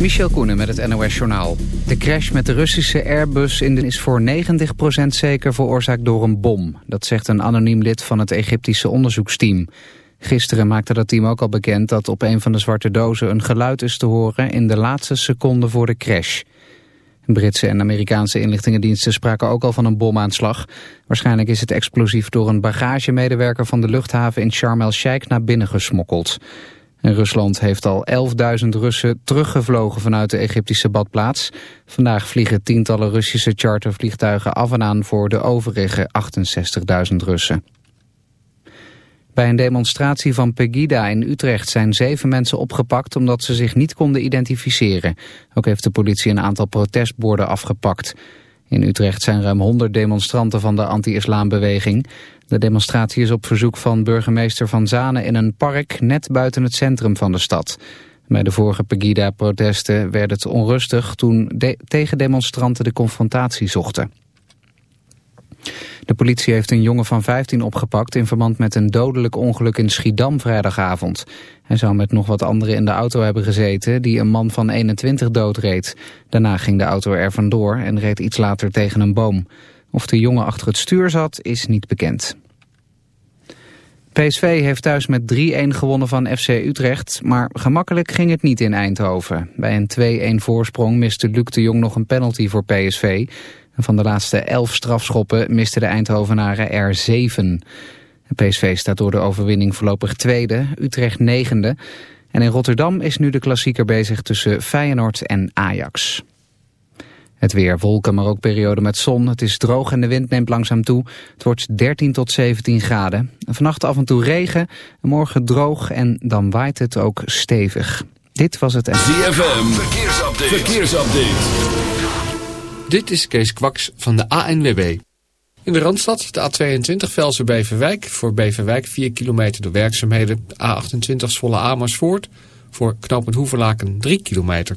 Michel Koenen met het NOS-journaal. De crash met de Russische Airbus in de is voor 90% zeker veroorzaakt door een bom. Dat zegt een anoniem lid van het Egyptische onderzoeksteam. Gisteren maakte dat team ook al bekend dat op een van de zwarte dozen een geluid is te horen in de laatste seconde voor de crash. Britse en Amerikaanse inlichtingendiensten spraken ook al van een bomaanslag. Waarschijnlijk is het explosief door een bagagemedewerker van de luchthaven in Sharm el-Sheikh naar binnen gesmokkeld. Rusland heeft al 11.000 Russen teruggevlogen vanuit de Egyptische badplaats. Vandaag vliegen tientallen Russische chartervliegtuigen af en aan voor de overige 68.000 Russen. Bij een demonstratie van Pegida in Utrecht zijn zeven mensen opgepakt omdat ze zich niet konden identificeren. Ook heeft de politie een aantal protestborden afgepakt. In Utrecht zijn ruim 100 demonstranten van de anti-islambeweging. De demonstratie is op verzoek van burgemeester Van Zanen in een park net buiten het centrum van de stad. Bij de vorige Pegida-protesten werd het onrustig toen de tegendemonstranten de confrontatie zochten. De politie heeft een jongen van 15 opgepakt in verband met een dodelijk ongeluk in Schiedam vrijdagavond. Hij zou met nog wat anderen in de auto hebben gezeten die een man van 21 doodreed. Daarna ging de auto er vandoor en reed iets later tegen een boom. Of de jongen achter het stuur zat is niet bekend. PSV heeft thuis met 3-1 gewonnen van FC Utrecht, maar gemakkelijk ging het niet in Eindhoven. Bij een 2-1 voorsprong miste Luc de Jong nog een penalty voor PSV. Van de laatste 11 strafschoppen misten de Eindhovenaren er 7. PSV staat door de overwinning voorlopig tweede, Utrecht negende. En in Rotterdam is nu de klassieker bezig tussen Feyenoord en Ajax. Het weer, wolken, maar ook periode met zon. Het is droog en de wind neemt langzaam toe. Het wordt 13 tot 17 graden. vannacht af en toe regen, morgen droog en dan waait het ook stevig. Dit was het... ZFM, verkeersupdate. verkeersupdate. Dit is Kees Kwaks van de ANWB. In de Randstad, de A22 Velsen Beverwijk. Voor Beverwijk 4 kilometer door werkzaamheden. A28 Zwolle Amersfoort. Voor knooppunt Hoeverlaken 3 kilometer.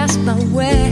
My weight.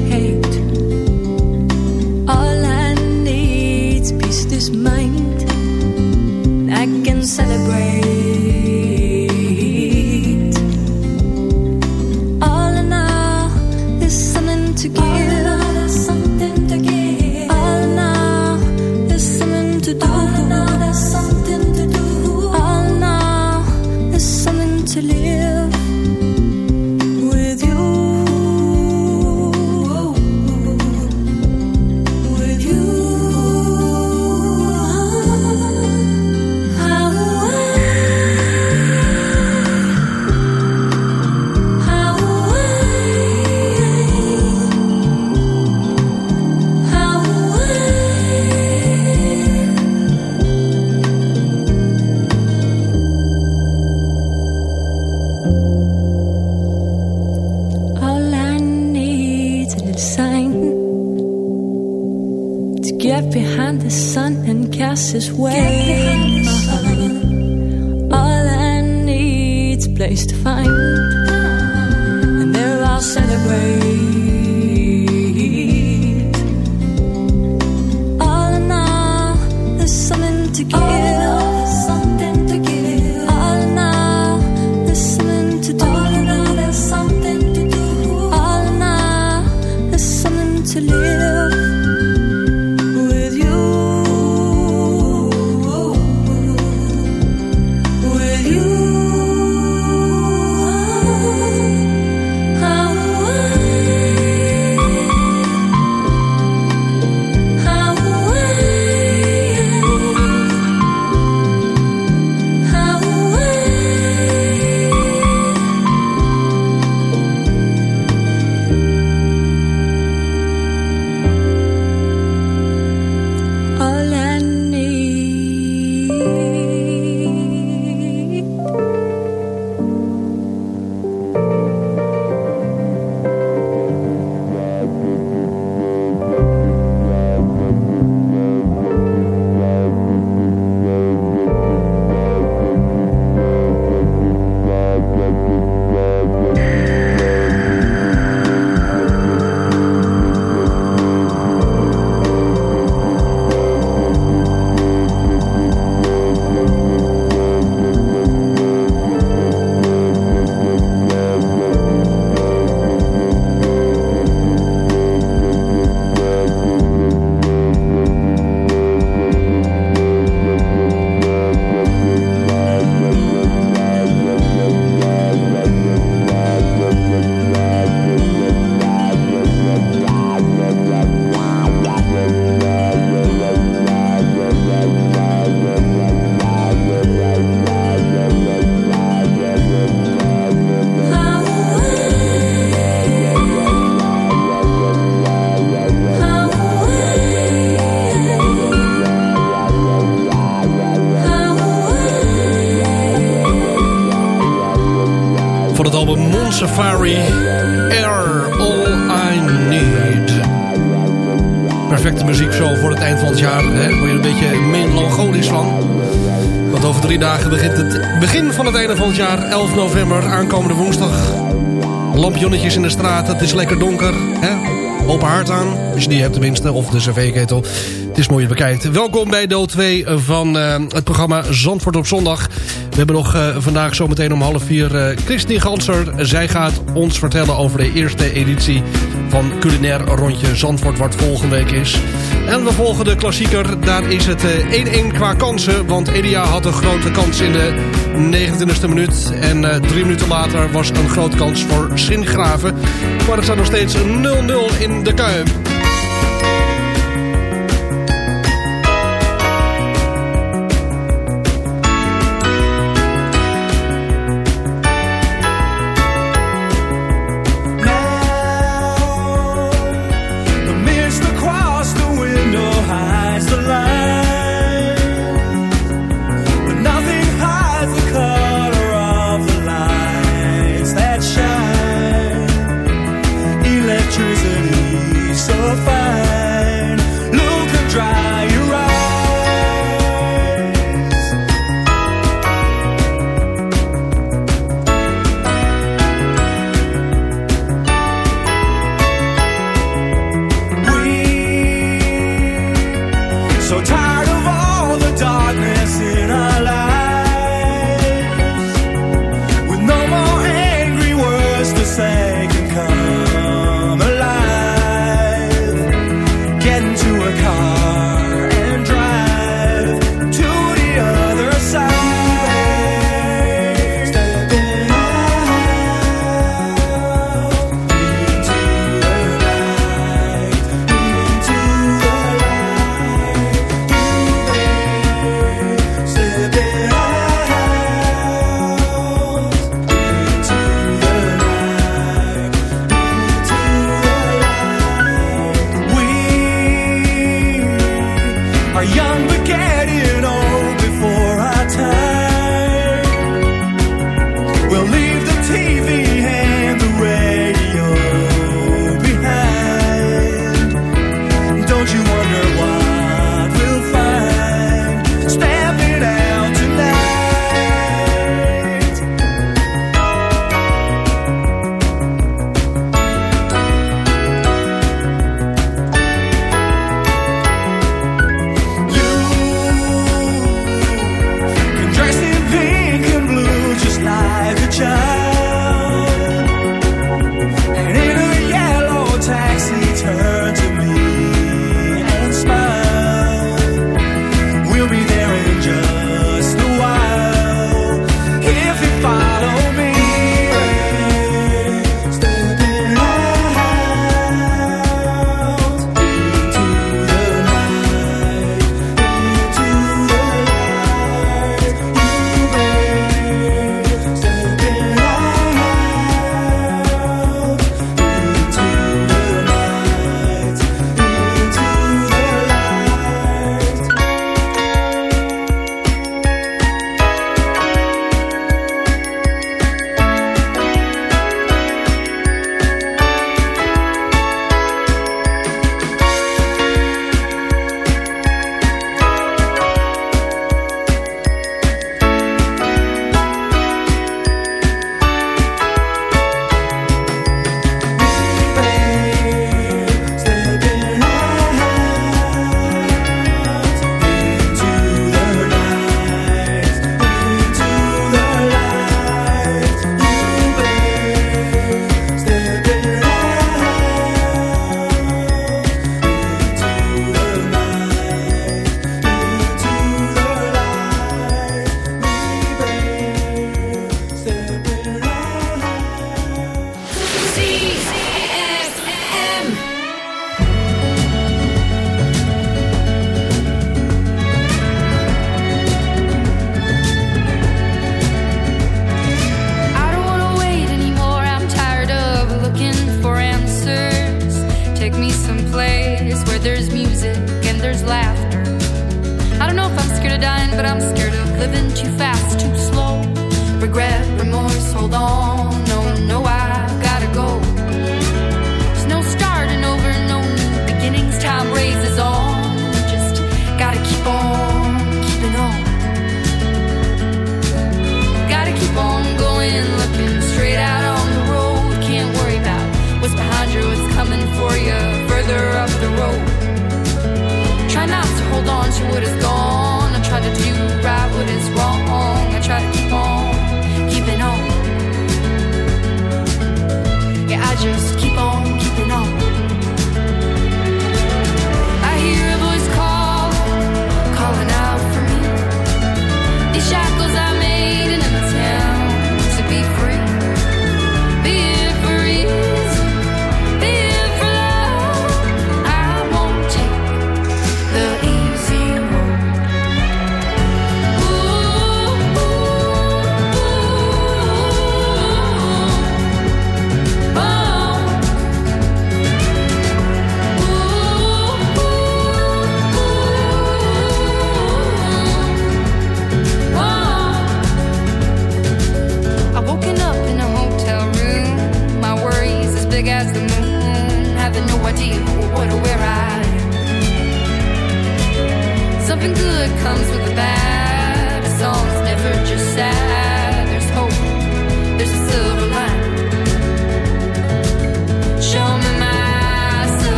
Get behind the sun and cast his way. All I need's a place to find, and there I'll celebrate. All in all, there's something to give. Jaar. 11 november, aankomende woensdag. Lampjonnetjes in de straat, het is lekker donker. Hè? Open haard aan, als je die hebt tenminste. Of de cv-ketel. Het is mooi je bekijkt. Welkom bij deel 2 van uh, het programma Zandvoort op zondag. We hebben nog uh, vandaag zometeen om half vier uh, Christine Ganser. Zij gaat ons vertellen over de eerste editie van Culinair Rondje Zandvoort... wat volgende week is. En we volgen de klassieker. Daar is het 1-1 uh, qua kansen. Want Edia had een grote kans in de 29e minuut. En drie minuten later was een grote kans voor Singraven. Maar het staat nog steeds 0-0 in de Kuip.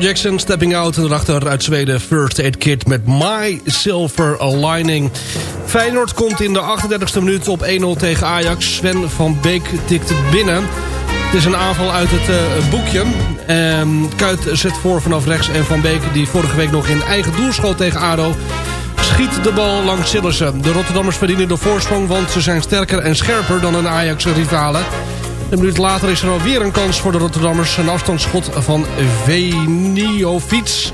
Jackson, Stepping Out. En uit Zweden First Aid Kit met My Silver Lining. Feyenoord komt in de 38e minuut op 1-0 tegen Ajax. Sven van Beek tikt binnen. Het is een aanval uit het eh, boekje. Ehm, Kuit zet voor vanaf rechts. En Van Beek, die vorige week nog in eigen doel schoot tegen ADO... schiet de bal langs Sillissen. De Rotterdammers verdienen de voorsprong... want ze zijn sterker en scherper dan hun Ajax-rivalen. Een minuut later is er alweer een kans voor de Rotterdammers. Een afstandsschot van Veniovic.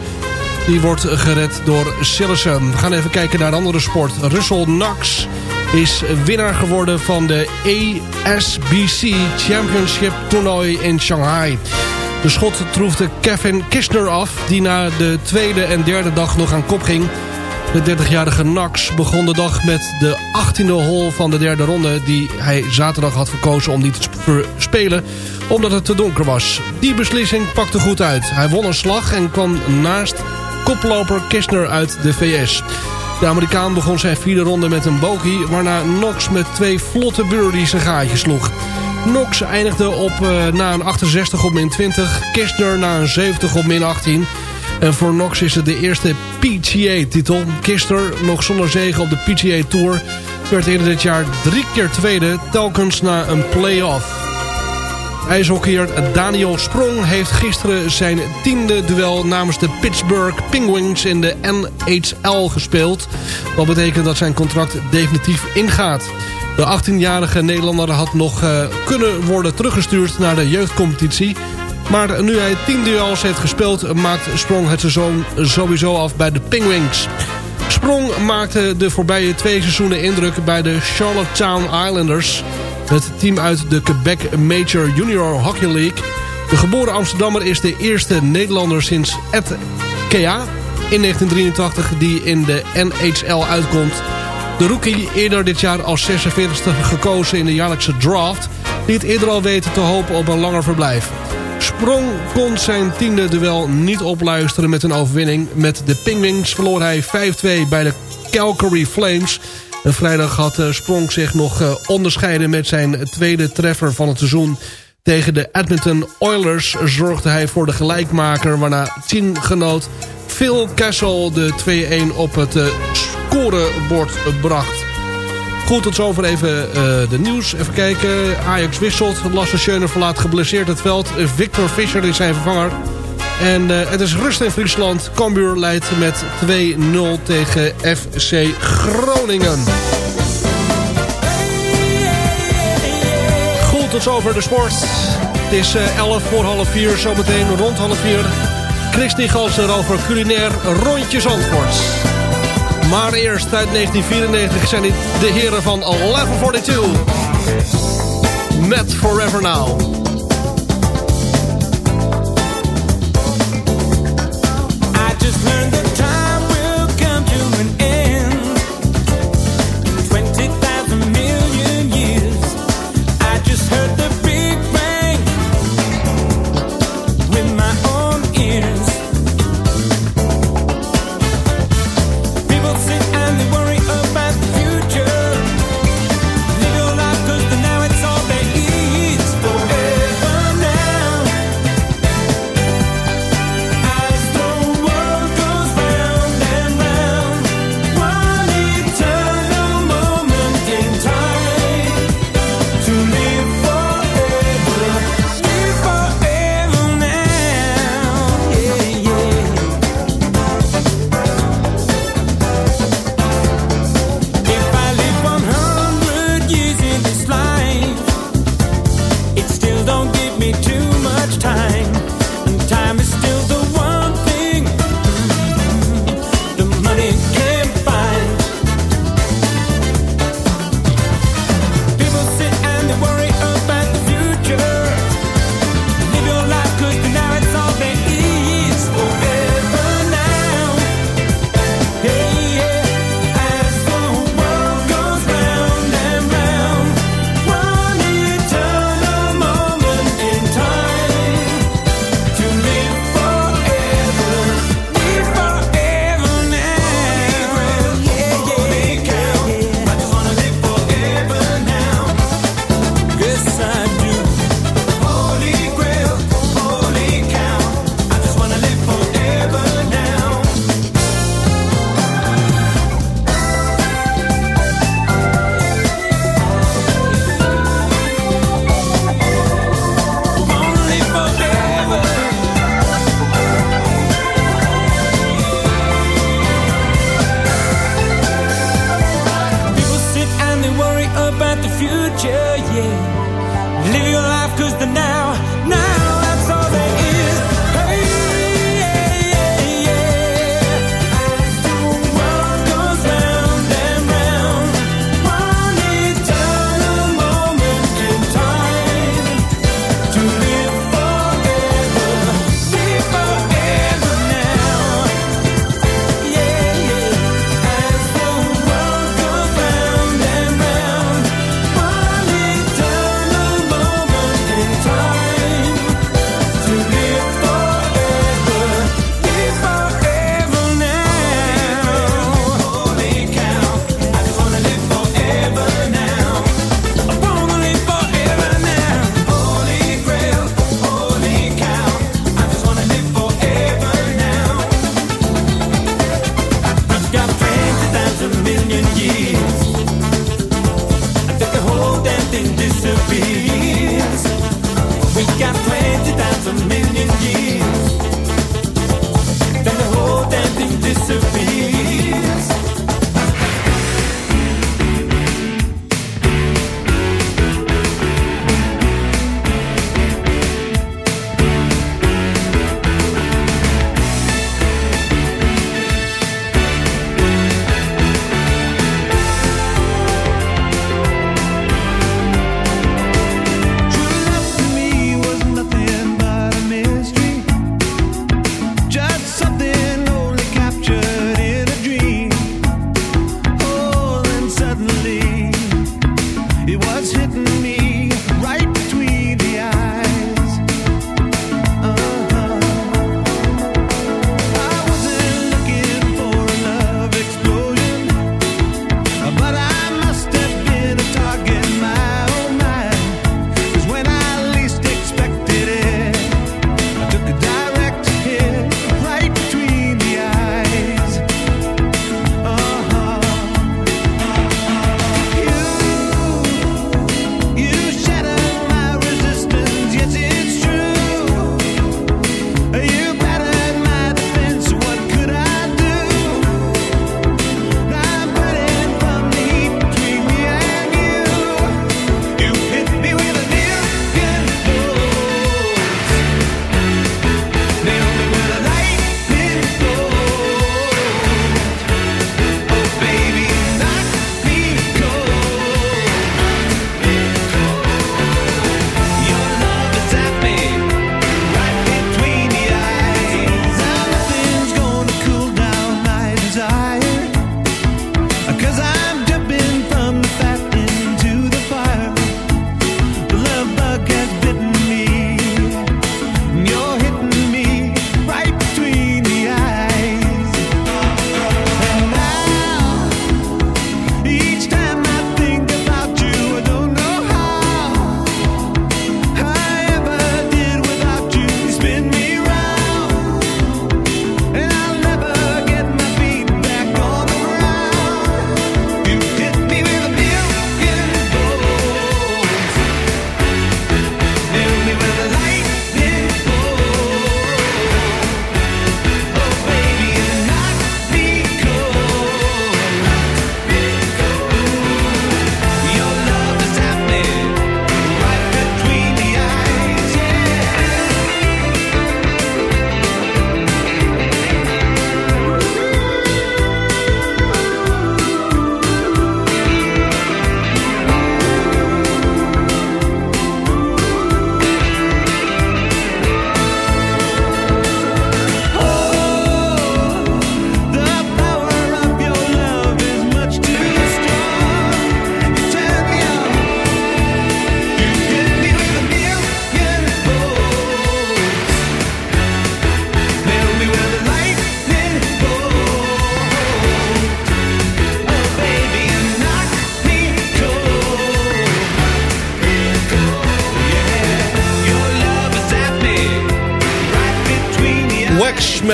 Die wordt gered door Sillissen. We gaan even kijken naar een andere sport. Russell Knox is winnaar geworden van de ASBC Championship toernooi in Shanghai. De schot troefde Kevin Kistner af, die na de tweede en derde dag nog aan kop ging. De 30-jarige Knox begon de dag met de 18e hole van de derde ronde... die hij zaterdag had verkozen om niet te spelen, omdat het te donker was. Die beslissing pakte goed uit. Hij won een slag en kwam naast koploper Kistner uit de VS. De Amerikaan begon zijn vierde ronde met een bogey... waarna Knox met twee vlotte birdies een gaatje sloeg. Knox eindigde op, uh, na een 68 op min 20. Kistner na een 70 op min 18. En voor Knox is het de eerste PGA-titel. Kistner, nog zonder zegen op de PGA Tour... werd eerder dit jaar drie keer tweede... telkens na een play-off. IJshockeyer Daniel Sprong heeft gisteren zijn tiende duel namens de Pittsburgh Penguins in de NHL gespeeld. Wat betekent dat zijn contract definitief ingaat. De 18-jarige Nederlander had nog uh, kunnen worden teruggestuurd naar de jeugdcompetitie. Maar nu hij 10 duels heeft gespeeld maakt Sprong het seizoen sowieso af bij de Penguins. Sprong maakte de voorbije twee seizoenen indruk bij de Charlottetown Islanders... Het team uit de Quebec Major Junior Hockey League. De geboren Amsterdammer is de eerste Nederlander sinds Ed Kea in 1983 die in de NHL uitkomt. De rookie eerder dit jaar als 46e gekozen in de jaarlijkse draft... liet eerder al weten te hopen op een langer verblijf. Sprong kon zijn tiende duel niet opluisteren met een overwinning. Met de Penguins verloor hij 5-2 bij de Calgary Flames. Vrijdag had eh, Sprong zich nog eh, onderscheiden met zijn tweede treffer van het seizoen. Tegen de Edmonton Oilers zorgde hij voor de gelijkmaker... waarna teamgenoot Phil Kessel de 2-1 op het uh, scorebord bracht. Goed, tot zover even uh, de nieuws. Even kijken. Ajax wisselt. Lasse Schöne verlaat geblesseerd het veld. Victor Fischer is zijn vervanger. En uh, het is rust in Friesland. Cambuur leidt met 2-0 tegen FC Groningen. Goed, tot zover de sport. Het is uh, 11 voor half 4. Zometeen rond half 4. Christy Ganser over culinair rondje Zandvoort. Maar eerst uit 1994 zijn dit de heren van 1142. Met Forever Now. I just learned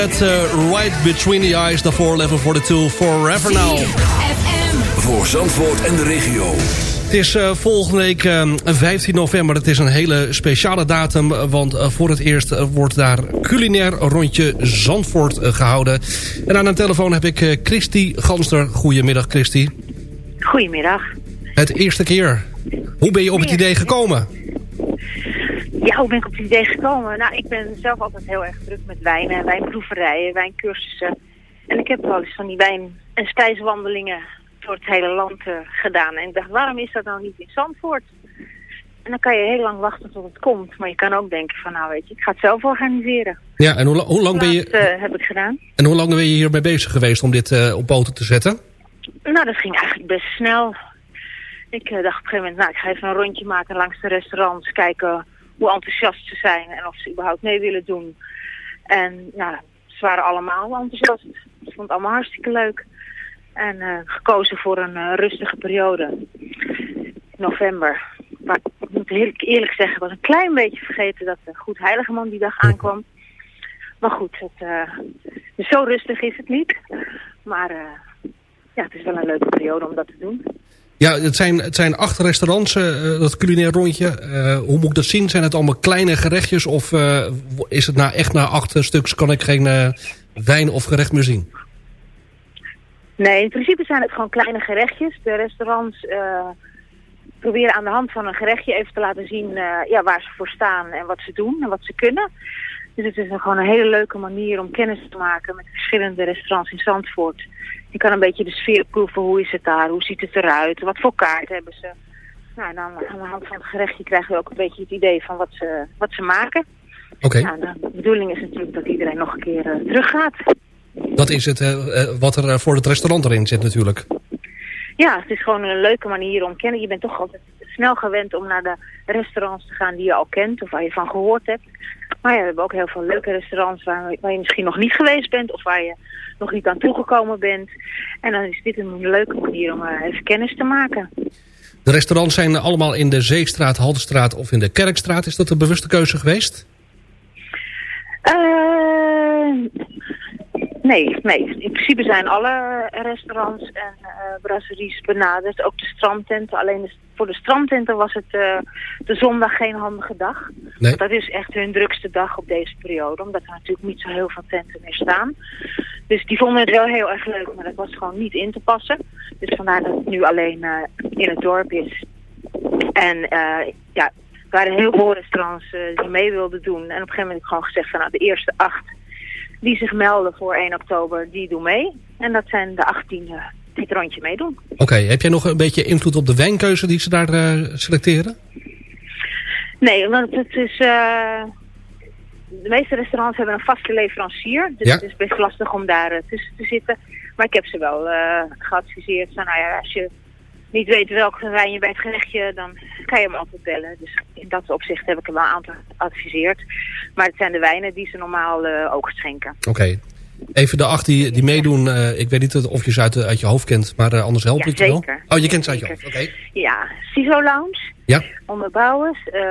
met eh, Right Between the Eyes. Daarvoor level 42 Forever Now. Voor Zandvoort en de regio. Het is eh, volgende week eh, 15 november. Het is een hele speciale datum. Want eh, voor het eerst eh, wordt daar culinair rondje Zandvoort eh, gehouden. En aan de telefoon heb ik eh, Christy Ganster. Goedemiddag Christy. Goedemiddag. Het eerste keer. Hoe ben je op het idee gekomen? Ja, hoe ben ik op het idee gekomen? Nou, ik ben zelf altijd heel erg druk met wijnen en wijnproeverijen, wijncursussen. En ik heb wel eens van die wijn- en spijswandelingen door het hele land eh, gedaan. En ik dacht, waarom is dat nou niet in Zandvoort? En dan kan je heel lang wachten tot het komt. Maar je kan ook denken van, nou weet je, ik ga het zelf organiseren. Ja, en hoe, hoe lang ben Dat je, eh, heb ik gedaan. en hoe lang ben je hiermee bezig geweest om dit eh, op poten te zetten? Nou, dat ging eigenlijk best snel. Ik dacht op een gegeven moment, nou, ik ga even een rondje maken langs de restaurants. Kijken hoe enthousiast ze zijn en of ze überhaupt mee willen doen. En nou, ze waren allemaal enthousiast. Ik vond het allemaal hartstikke leuk. En eh, gekozen voor een eh, rustige periode. November. Maar ik moet eerlijk zeggen, ik was een klein beetje vergeten dat de Goed Heiligeman die dag aankwam. Maar goed, het, eh, zo rustig is het niet. Maar ja, het is wel een leuke periode om dat te doen. Ja, het zijn, het zijn acht restaurants, eh, dat culinair rondje. Eh, hoe moet ik dat zien? Zijn het allemaal kleine gerechtjes? Of eh, is het nou echt na acht eh, stuks kan ik geen eh, wijn of gerecht meer zien? Nee, in principe zijn het gewoon kleine gerechtjes. De restaurants eh, proberen aan de hand van een gerechtje even te laten zien eh, ja, waar ze voor staan en wat ze doen en wat ze kunnen. Dus het is gewoon een hele leuke manier om kennis te maken met verschillende restaurants in Zandvoort. Je kan een beetje de sfeer proeven, hoe is het daar, hoe ziet het eruit, wat voor kaart hebben ze. Nou, en dan aan de hand van het gerechtje krijgen we ook een beetje het idee van wat ze, wat ze maken. Oké, Nou, de bedoeling is natuurlijk dat iedereen nog een keer eh, teruggaat. dat is het eh, eh, wat er voor het restaurant erin zit natuurlijk. Ja, het is gewoon een leuke manier om kennen. Je bent toch altijd snel gewend om naar de restaurants te gaan die je al kent of waar je van gehoord hebt. Maar ja, we hebben ook heel veel leuke restaurants waar, waar je misschien nog niet geweest bent of waar je nog niet aan toegekomen bent. En dan is dit een leuke manier om eh, even kennis te maken. De restaurants zijn allemaal in de Zeestraat, Haltestraat of in de Kerkstraat. Is dat een bewuste keuze geweest? Eh, nee, nee. In principe zijn alle restaurants en eh, brasseries benaderd. Ook de strandtenten. Alleen de- voor de strandtenten was het eh, de zondag geen handige dag. Nee. Want dat is echt hun drukste dag op deze periode. Omdat er natuurlijk niet zo heel veel tenten meer staan. Dus die vonden het wel heel erg leuk. Maar dat was gewoon niet in te passen. Dus vandaar dat het nu alleen eh, in het dorp is. En eh, ja, er waren heel veel restaurants die mee wilden doen. En op een gegeven moment heb ik gewoon gezegd van nou, de eerste acht die zich melden voor 1 oktober, die doen mee. En dat zijn de 18 die het rondje meedoen. Oké, heb jij nog een beetje invloed op de wijnkeuze die ze daar eh, selecteren? Nee, want het is... eh, de meeste restaurants hebben een vaste leverancier. Dus Ja. het is best lastig om daar eh, tussen te zitten. Maar ik heb ze wel geadviseerd. Van, nou ja, als je niet weet welke wijn je bij het gerechtje, dan kan je hem altijd bellen. Dus in dat opzicht heb ik hem wel een aantal geadviseerd. Maar het zijn de wijnen die ze normaal ook schenken. Oké. Even de acht die, die meedoen. eh, ik weet niet of je ze uit, uit je hoofd kent, maar eh, anders help Ja, ik je wel. Oh, je kent ze uit je hoofd. Oké. Ja, Ciso Lounge, Ja. Onderbouwers, eh,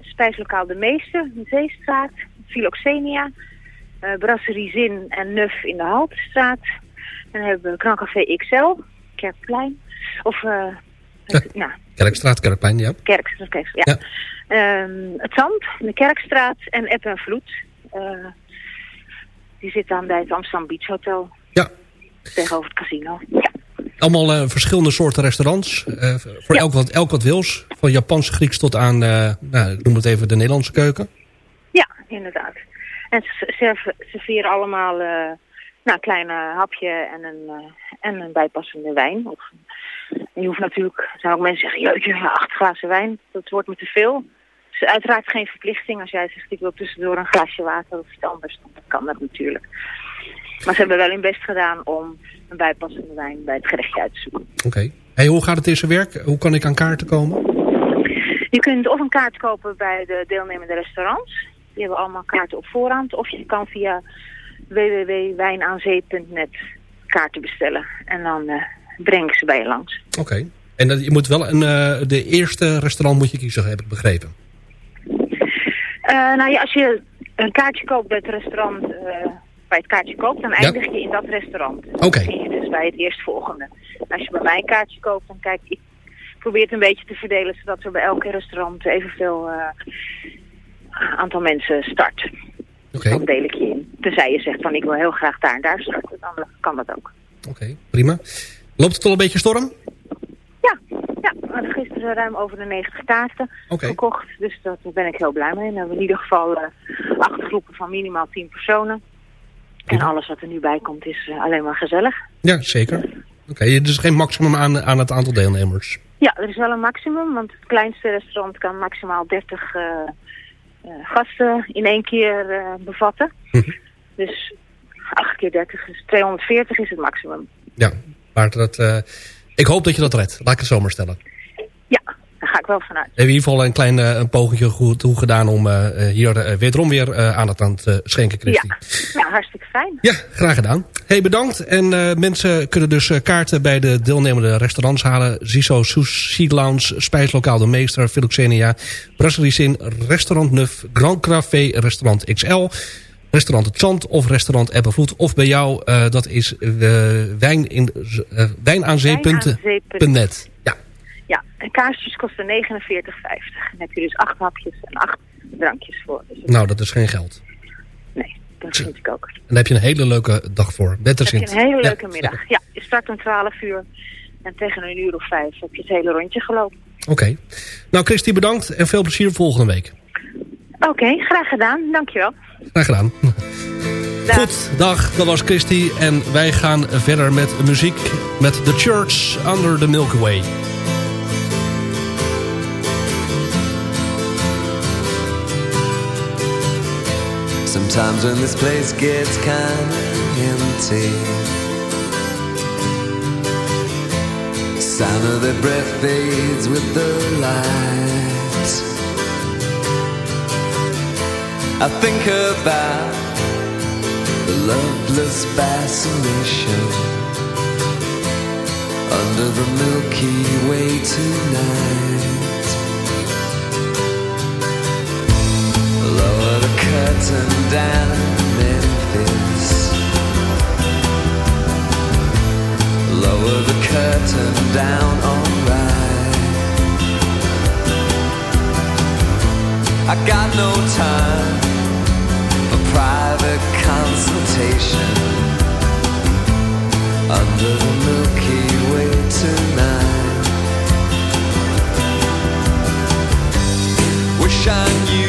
Spijslokaal De Meester, Zeestraat, Philoxenia, Brasserie Zin en Nuf in de Haltestraat. En dan hebben we Krancafé XL, Kerkplein, of eh Ja. nou, Kerkstraat, Kerkplein, ja. Kerk, Kerk ja. Ja. Ehm, het Zand, in de Kerkstraat en Eb en Vloed. Die zitten aan bij het Amsterdam Beach Hotel Ja. tegenover het casino. Ja. Allemaal eh, verschillende soorten restaurants. eh, voor Ja. elk, wat, elk wat wils. Van Japans, Grieks tot aan, eh, nou, ik noem het even de Nederlandse keuken. Ja, inderdaad. En ze serve- serveren allemaal nou, een klein hapje en een, en een bijpassende wijn. Of, je hoeft natuurlijk, zijn ook mensen zeggen, jeetje, acht glazen wijn, dat wordt me te veel. Het is uiteraard geen verplichting. Als jij zegt, ik wil tussendoor een glaasje water of iets anders, dan kan dat natuurlijk. Maar ze hebben wel hun best gedaan om een bijpassende wijn bij het gerechtje uit te zoeken. Oké. Hey, hoe gaat het in zijn werk? Hoe kan ik aan kaarten komen? Je kunt of een kaart kopen bij de deelnemende restaurants. Die hebben allemaal kaarten op voorhand. Of je kan via www.wijnaanzee.net kaarten bestellen. En dan eh breng ik ze bij je langs. Oké. En dat, je moet wel een, eh, de eerste restaurant moet je kiezen, heb ik begrepen. Eh, nou ja, als je een kaartje koopt bij het restaurant eh, bij het kaartje koopt, dan eindig je in dat restaurant. Dan Oké. begin je dus bij het eerstvolgende. Als je bij mij een kaartje koopt, dan kijk ik probeer het een beetje te verdelen, zodat er bij elk restaurant evenveel eh, aantal mensen start. Oké, Dan deel ik je in. Tenzij je zegt van ik wil heel graag daar en daar starten, dan kan dat ook. oké, prima. Loopt het al een beetje storm? Ja, gisteren ruim over de 90 kaarten gekocht. Dus daar ben ik heel blij mee. En dan hebben we in ieder geval eh, acht groepen van minimaal 10 personen. En alles wat er nu bij komt is eh, alleen maar gezellig. Ja, zeker. Oké, er is geen maximum aan, aan het aantal deelnemers. Ja, er is wel een maximum, want het kleinste restaurant kan maximaal 30 eh, eh, gasten in één keer eh, bevatten. Mhm. Dus 8 keer 30 is 240 is het maximum. Ja, maar dat, eh, ik hoop dat je dat redt. Laat ik het zo maar stellen. Daar ga ik wel vanuit. We hebben in ieder geval een klein eh, een pogingje goed toe gedaan om eh, eh, hier wederom weer aandacht aan te schenken, Christy. Ja. ja, hartstikke fijn. Ja, graag gedaan. Hey, bedankt. En mensen kunnen dus kaarten bij de deelnemende restaurants halen. Ziso Sushi Lounge, Spijslokaal De Meester, Philoxenia, Brasserie Restaurant Nuf, Grand Café, Restaurant XL... Restaurant Het Zand of restaurant Ebbenvloed. Of bij jou, uh, dat is uh, wijn in, uh, wijnaanzee.net. Ja. Ja, en kaarsjes kosten 49,50. Dan heb je dus acht hapjes en acht drankjes voor. Dus nou, dat is geen geld. Nee, dat vind ik ook. En daar heb je een hele leuke dag voor. Beter heb je een hele leuke ja. middag. Ja, je start om 12 uur. En tegen een uur of vijf heb je het hele rondje gelopen. Oké. Okay. Nou, Christy, bedankt en veel plezier volgende week. Oké, okay, graag gedaan. Dankjewel. Graag gedaan. Dag. Goed, dag. Dat was Christy. En wij gaan verder met muziek met The Church Under the Milky Way. Sometimes when this place gets kind of empty Sound of their breath fades with the light I think about the loveless fascination under the Milky Way tonight. Lower the curtain down, Memphis. Lower the curtain down, alright. I got no time for private consultation under the Milky Way tonight. Wish I knew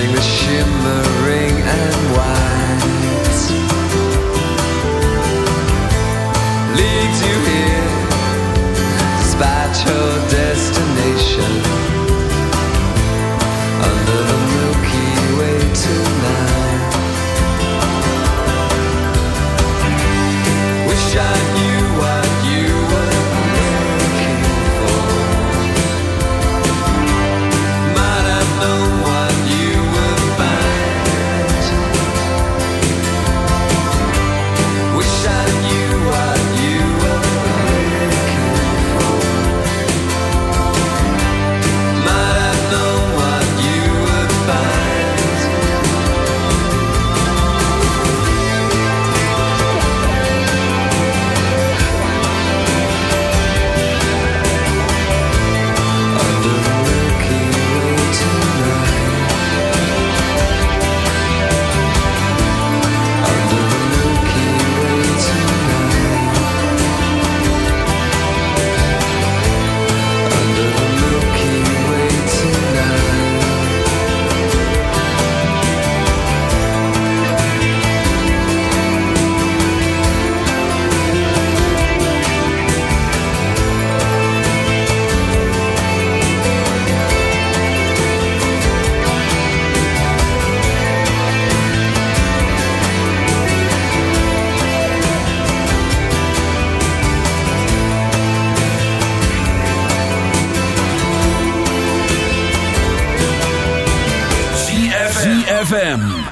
everything is shimmering and white leads you here despite your destination under the Milky Way tonight. Wish I knew.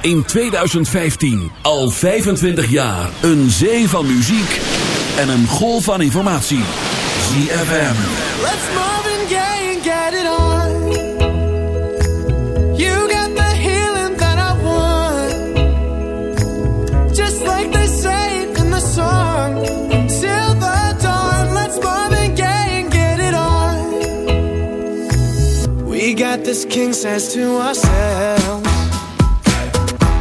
in 2015. Al 25 jaar. Een zee van muziek en een golf van informatie. ZFM. Let's Marvin gay and get it on. You got the healing that I want. Just like they say in the song. Till the dawn. Let's and gay and get it on. We got this king says to ourselves.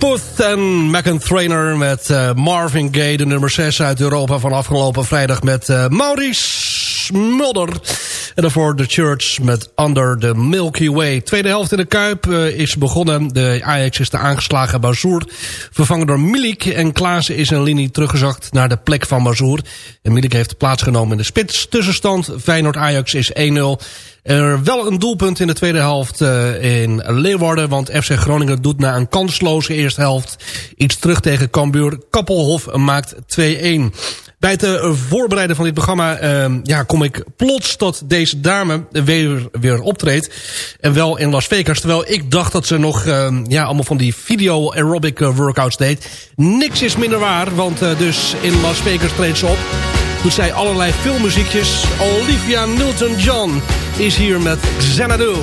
Puth en Mac Trainer met eh, Marvin Gaye, de nummer 6 uit Europa van afgelopen vrijdag met eh, Maurice Mulder. En daarvoor The Church met Under the Milky Way. Tweede helft in de Kuip eh, is begonnen. De Ajax is de aangeslagen Bazoer. Vervangen door Milik. En Klaassen is een linie teruggezakt naar de plek van Bazoer. En Milik heeft plaatsgenomen in de spits. Tussenstand Feyenoord-Ajax is 1-0. Er wel een doelpunt in de tweede helft uh, in Leeuwarden. Want FC Groningen doet na een kansloze eerste helft iets terug tegen Cambuur. Kappelhof maakt 2-1. Bij het uh, voorbereiden van dit programma uh, ja, kom ik plots tot deze dame weer, weer optreedt. En wel in Las Vegas. Terwijl ik dacht dat ze nog ja, allemaal van die video aerobic workouts deed. Niks is minder waar. Want dus in Las Vegas treedt ze op doet zij allerlei filmmuziekjes. Olivia Newton-John is hier met Xanadu.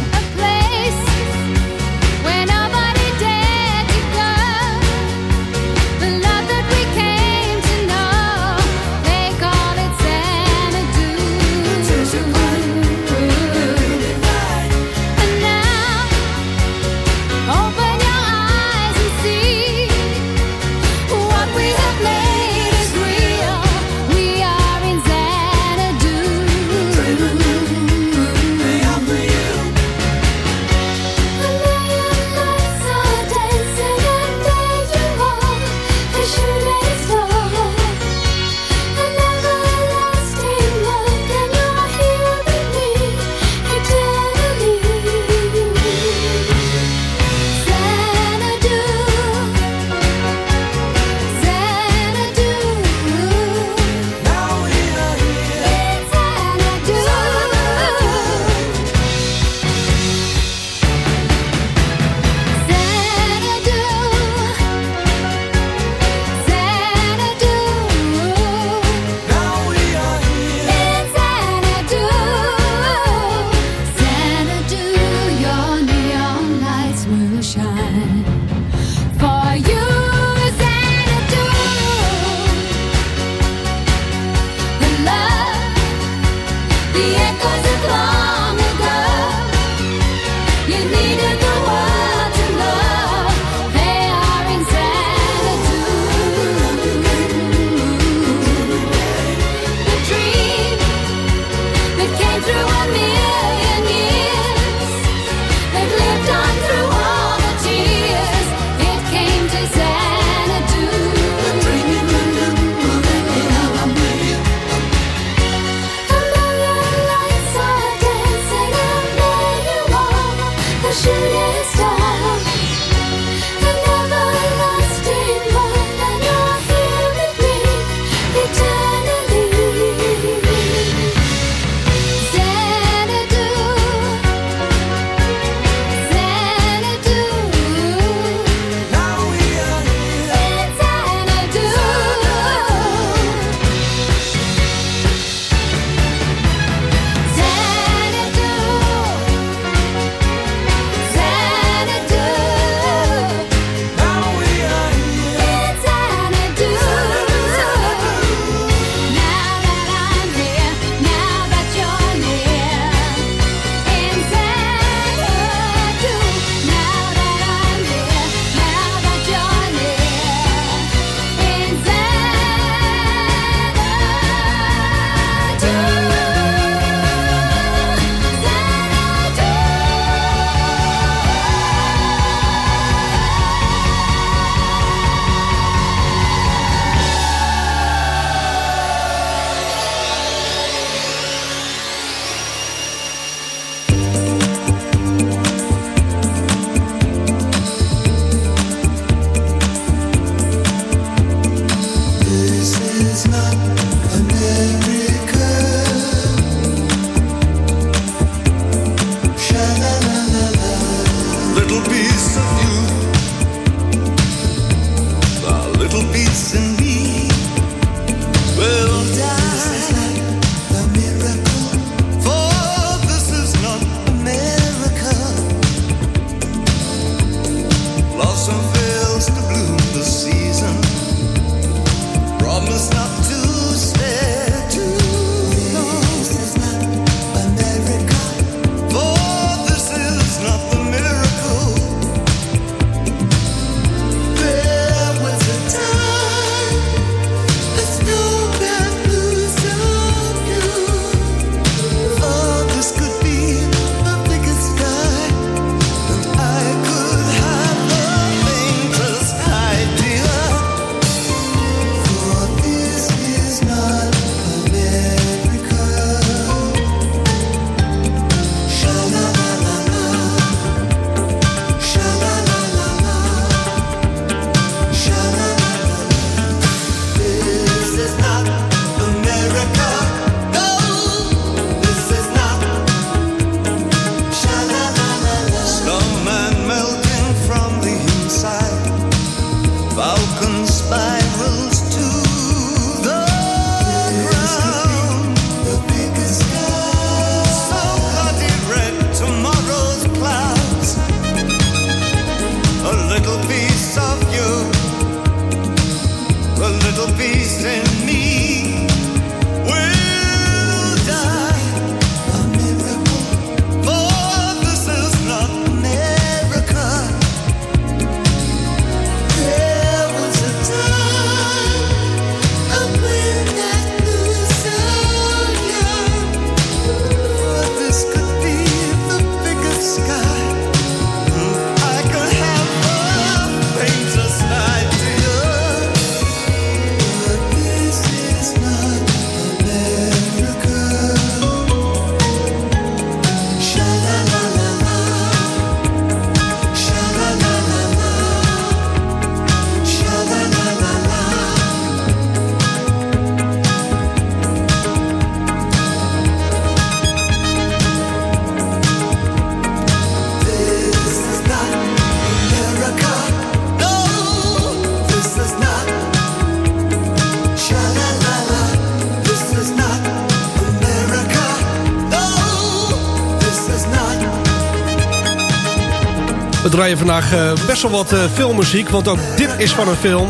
Draaien vandaag eh, best wel wat eh, filmmuziek, want ook dit is van een film.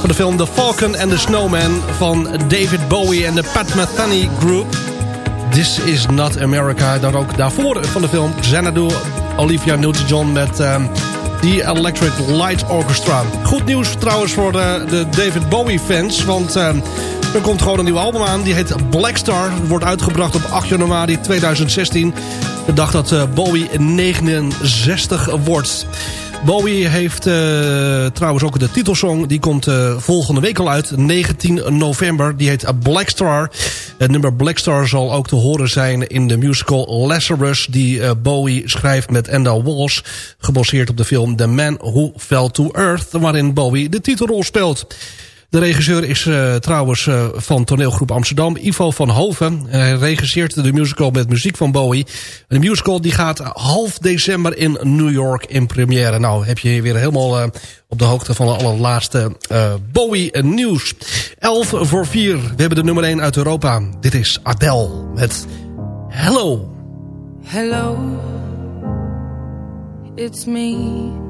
Van de film The Falcon and the Snowman van David Bowie en de Pat Metheny Group. This is not America. Dan ook daarvoor van de film Xanadu, Olivia Newton-John met ehm, The Electric Light Orchestra. Goed nieuws trouwens voor de, de David Bowie fans, want ehm, er komt gewoon een nieuw album aan. Die heet Black Star, wordt uitgebracht op 8 januari 2016. De dag dat eh, Bowie 69 wordt. Bowie heeft eh, trouwens ook de titelsong. Die komt eh, volgende week al uit. 19 november. Die heet Black Star. Het nummer Black Star zal ook te horen zijn in de musical Lazarus. Die Bowie schrijft met Enda Walsh. Gebaseerd op de film The Man Who Fell to Earth. Waarin Bowie de titelrol speelt. De regisseur is eh, trouwens eh, van toneelgroep Amsterdam, Ivo van Hoven. Hij regisseert de musical met muziek van Bowie. De musical die gaat half december in New York in première. Nou, heb je weer helemaal eh, op de hoogte van de allerlaatste Bowie nieuws. 11 voor 4. We hebben de nummer 1 uit Europa. Dit is Adele met Hello. Hello, it's me.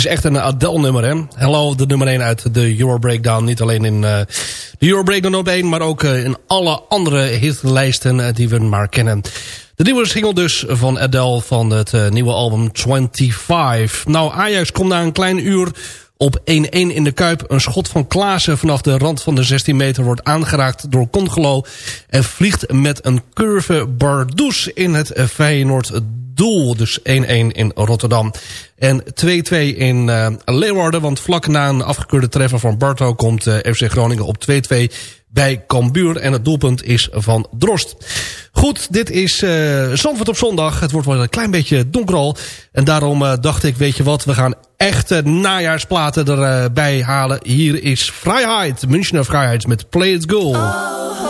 is echt een Adele-nummer, hè? Hello, de nummer 1 uit de Euro Breakdown. Niet alleen in eh, de Euro Breakdown op 1, maar ook eh, in alle andere hitlijsten eh, die we maar kennen. De nieuwe single dus van Adele van het nieuwe album 25. Nou, Ajax komt na een klein uur op 1-1 in de Kuip. Een schot van Klaassen vanaf de rand van de 16 meter wordt aangeraakt door Congelo. En vliegt met een curve Bardoes in het Feyenoord doel. Dus 1-1 in Rotterdam. En 2-2 in uh, Leeuwarden. Want vlak na een afgekeurde treffer van Barto komt uh, FC Groningen op 2-2 bij Cambuur. En het doelpunt is van Drost. Goed, dit is uh, Zandvoort op zondag. Het wordt wel een klein beetje donker al. En daarom dacht ik, weet je wat, we gaan echte najaarsplaten erbij halen. Hier is Vrijheid, Münchener Vrijheid met Play It Goal. Oh,